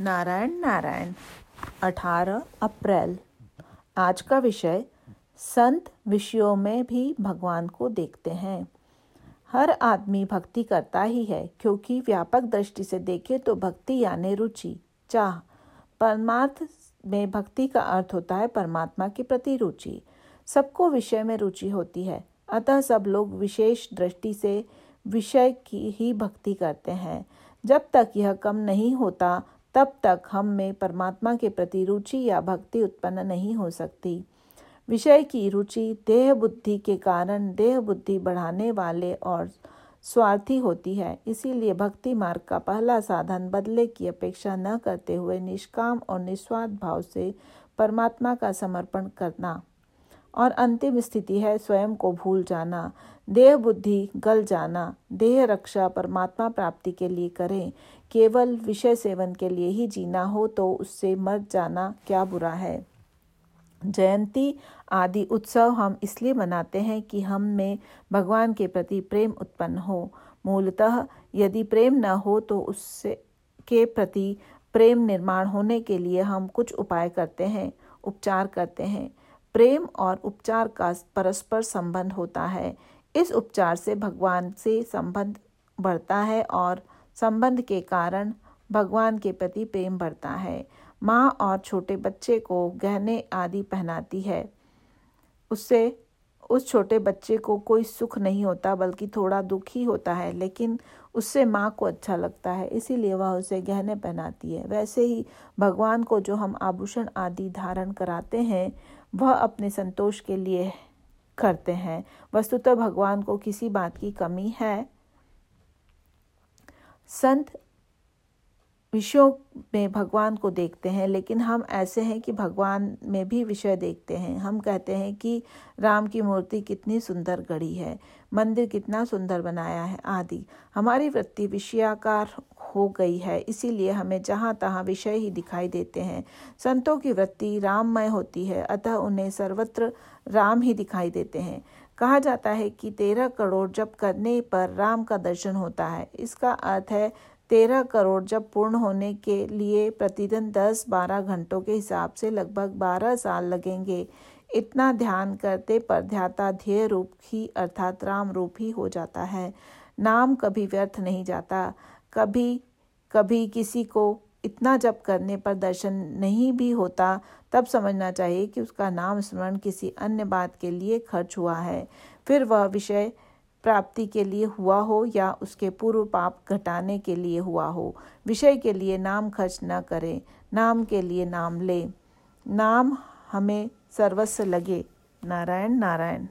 नारायण नारायण 18 अप्रैल। आज का विषय, संत विषयों में भी भगवान को देखते हैं। हर आदमी भक्ति करता ही है, क्योंकि व्यापक दृष्टि से देखे तो भक्ति यानी रुचि, चाह। परमार्थ में भक्ति का अर्थ होता है परमात्मा के प्रति रुचि। सबको विषय में रुचि होती है, अतः सब लोग विशेष दृष्टि से विषय की ही भक्ति करते हैं। जब तक यह कम नहीं होता तब तक हम में परमात्मा के प्रति रुचि या भक्ति उत्पन्न नहीं हो सकती। विषय की रुचि देह बुद्धि के कारण देह बुद्धि बढ़ाने वाले और स्वार्थी होती है, इसीलिए भक्ति मार्ग का पहला साधन बदले की अपेक्षा न करते हुए निष्काम और निस्वार्थ भाव से परमात्मा का समर्पण करना। और अंतिम स्थिति है स्वयं को भूल जाना। देह बुद्धि गल जाना। देह रक्षा परमात्मा प्राप्ति के लिए करें। केवल विषय सेवन के लिए ही जीना हो तो उससे मर जाना क्या बुरा है? जयंती आदि उत्सव हम इसलिए मनाते हैं कि हम में भगवान के प्रति प्रेम उत्पन्न हो। मूलतः यदि प्रेम न हो तो उससे के प्रति प्रेम निर्माण होने के लिए हम कुछ उपाय करते हैं, उपचार करते हैं। प्रेम और उपचार का परस्पर संबंध होता है। इस उपचार से भगवान से संबंध बढ़ता है और संबंध के कारण भगवान के प्रति प्रेम बढ़ता है। माँ और छोटे बच्चे को गहने आदि पहनाती है। उससे उस छोटे बच्चे को कोई सुख नहीं होता, बल्कि थोड़ा दुख ही होता है, लेकिन उससे माँ को अच्छा लगता है, इसीलिए वह उसे गहने पहनाती है। वैसे ही भगवान को जो हम आभूषण आदि धारण कराते हैं, वह अपने संतोष के लिए करते हैं। वस्तुतः भगवान को किसी बात की कमी है। संत विषयों में भगवान को देखते हैं, लेकिन हम ऐसे हैं कि भगवान में भी विषय देखते हैं। हम कहते हैं कि राम की मूर्ति कितनी सुंदर गढ़ी है, मंदिर कितना सुंदर बनाया है आदि। हमारी वृत्ति विषयाकार हो गई है, इसीलिए हमें जहाँ तहाँ विषय ही दिखाई देते हैं। संतों की वृत्ति राममय होती है, अतः उन्हें सर्वत्र राम ही दिखाई देते हैं। कहा जाता है कि तेरह करोड़ जब करने पर राम का दर्शन होता है। इसका अर्थ है तेरह करोड़ जब पूर्ण होने के लिए प्रतिदिन दस बारह घंटों के हिसाब से लगभग बारह साल लगेंगे। इतना ध्यान करते पर ध्याता ध्येय रूप ही अर्थात राम रूप ही हो जाता है। नाम कभी व्यर्थ नहीं जाता। कभी कभी किसी को इतना जप करने पर दर्शन नहीं भी होता, तब समझना चाहिए कि उसका नाम स्मरण किसी अन्य बात के लिए खर्च हुआ है। फिर वह विषय प्राप्ति के लिए हुआ हो या उसके पूर्व पाप घटाने के लिए हुआ हो। विषय के लिए नाम खर्च न करें, नाम के लिए नाम ले। नाम हमें सर्वस्व लगे। नारायण नारायण।